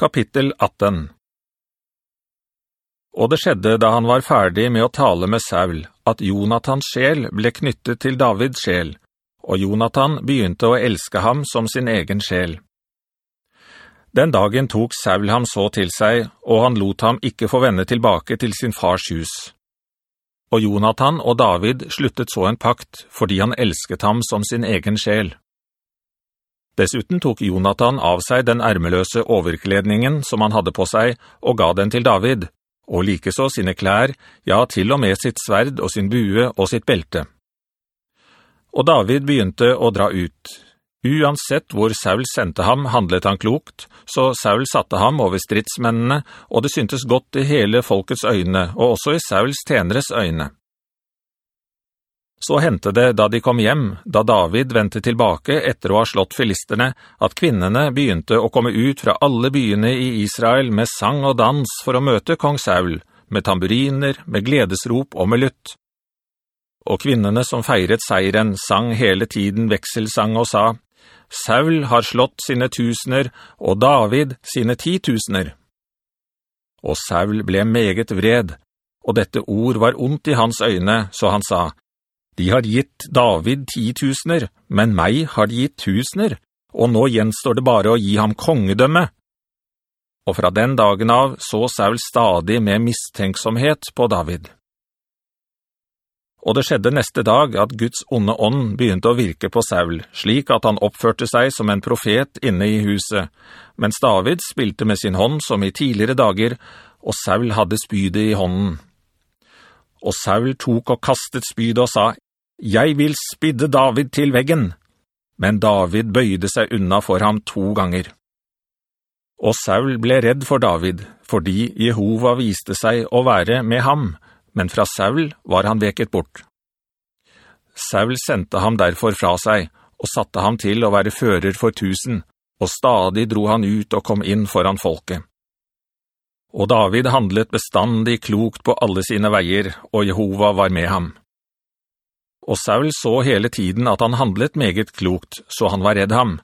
Kapittel 18 Og det skjedde da han var ferdig med å tale med Saul, at Jonathans sjel ble knyttet til Davids sjel, og Jonathan begynte å elske ham som sin egen sjel. Den dagen tok Saul ham så til seg, og han lot ham ikke få vende tilbake til sin fars hus. Og Jonathan og David sluttet så en pakt, fordi han elsket ham som sin egen sjel. Dessuten tok Jonathan av seg den ærmeløse overkledningen som han hadde på seg, og ga den til David, og likeså sine klær, ja, til og med sitt sverd og sin bue og sitt belte. Og David begynte å dra ut. Uansett hvor Saul sendte ham, handlet han klokt, så Saul satte ham over stridsmennene, og det syntes godt i hele folkets øyne, og også i Sauls tjeneres øyne. Så hendte det da de kom hjem, da David ventet tilbake etter å ha slått filisterne, at kvinnene begynte å komme ut fra alle byene i Israel med sang og dans for å møte kong Saul, med tamburiner, med gledesrop og med lutt. Og kvinnene som feiret seiren sang hele tiden vekselsang og sa, «Saul har slått sine tusener, og David sine titusener.» Og Saul ble meget vred, og dette ord var ondt i hans øyne, så han sa, de har gitt David titusener, men meg har de gitt tusener, og nå gjenstår det bare å gi ham kongedømme. Og fra den dagen av så Saul stadig med mistenksomhet på David. Og det skjedde neste dag at Guds onde ånd begynte å virke på Saul, slik at han oppførte seg som en profet inne i huset, mens David spilte med sin hånd som i tidligere dager, og Saul hadde spydet i hånden. Og Saul tok og kastet spydet og sa, «Jeg vil spidde David til veggen!» Men David bøyde seg unna for ham to ganger. Og Saul ble redd for David, fordi Jehova viste seg å være med ham, men fra Saul var han veket bort. Saul sendte ham derfor fra seg, og satte ham til å være fører for tusen, og stadig dro han ut og kom inn foran folket. Og David handlet bestandig klokt på alle sine veier, og Jehova var med ham. Og Saul så hele tiden at han handlet meget klokt, så han var redd ham.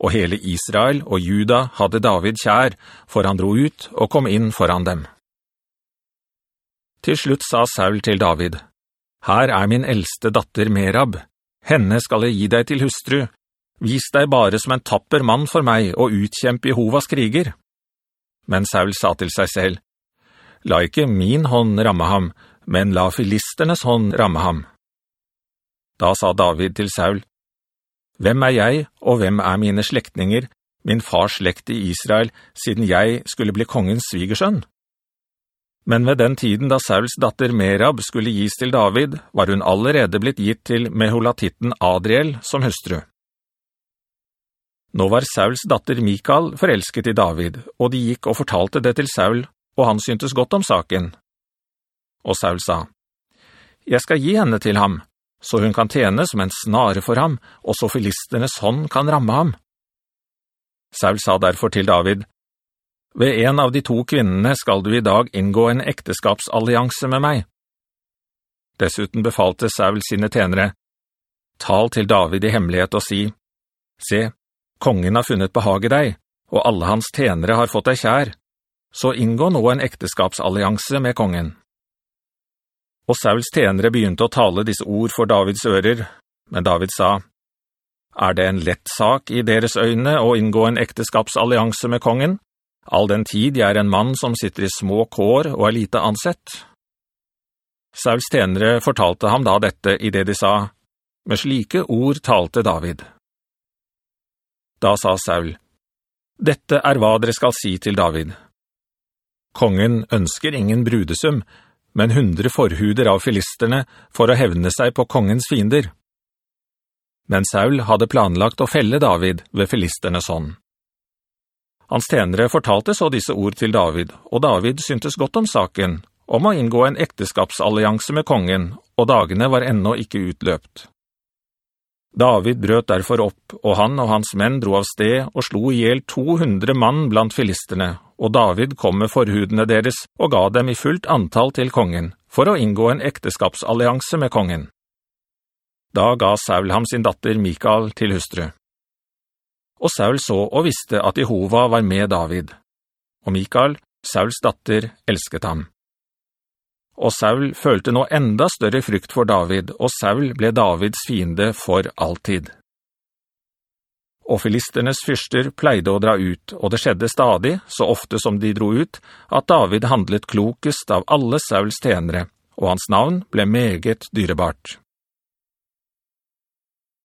Og hele Israel og Juda hadde David kjær, for han dro ut og kom inn foran dem. Til slutt sa Saul til David, «Her er min eldste datter Merab. Henne skal jeg gi deg til hustru. Vis deg bare som en tapper mann for meg og utkjempe Jehovas kriger.» Men Saul sa til seg selv, «La ikke min hånd ramme ham, men la filisternes hånd ramme ham.» Da sa David til Saul, «Hvem er jeg, og hvem er mine slektinger, min fars slekt i Israel, siden jeg skulle bli kongens svigersønn?» Men ved den tiden da Sauls datter Merab skulle gis til David, var hun allerede blitt gitt til Meholatitten Adriel som hustru. Nå var Sauls datter Mikael forelsket i David, og de gikk og fortalte det til Saul, og han syntes godt om saken. Og Saul sa, «Jeg skal gi henne til ham, så hun kan tjene som en snare for ham, og så filisternes hånd kan ramme ham. Saul sa derfor til David, «Ved en av de to kvinnene skal du i dag inngå en ekteskapsallianse med meg.» Dessuten befalte Saul sine tenere, «Tal til David i hemmelighet og si, «Se, kongen har funnet behag i deg, og alle hans tenere har fått deg kjær, så inngå nå en ekteskapsallianse med kongen.» Og Sauls tenere begynte å tale disse ord for Davids ører, men David sa, «Er det en lett sak i deres øyne å inngå en ekteskapsallianse med kongen, all den tid jeg er en mann som sitter i små kår og er lite ansett?» Sauls tenere fortalte ham da dette i det de sa, «Med slike ord talte David.» Da sa Saul, «Dette er hva dere skal si til David. Kongen ønsker ingen brudesum, men hundre forhuder av filisterne for å hevne seg på kongens fiender. Men Saul hadde planlagt å felle David ved filisternes hånd. Hans tenere fortalte så disse ord til David, og David syntes godt om saken, om å inngå en ekteskapsallianse med kongen, og dagene var ennå ikke utløpt. David brøt derfor opp, og han og hans menn dro av sted og slo ihjel 200 mann blant filisterne, og David kom med forhudene deres og ga dem i fullt antall til kongen, for å inngå en ekteskapsallianse med kongen. Da ga Saul ham sin datter Mikael til hustru. Og Saul så og visste at Jehova var med David. Og Mikael, Sauls datter, elsket ham. Og Saul følte nå enda større frykt for David, og Saul ble Davids fiende for alltid. Og filisternes fyrster pleide å dra ut, og det skjedde stadig, så ofte som de dro ut, at David handlet klokest av alle Sauls tenere, og hans navn ble meget dyrebart.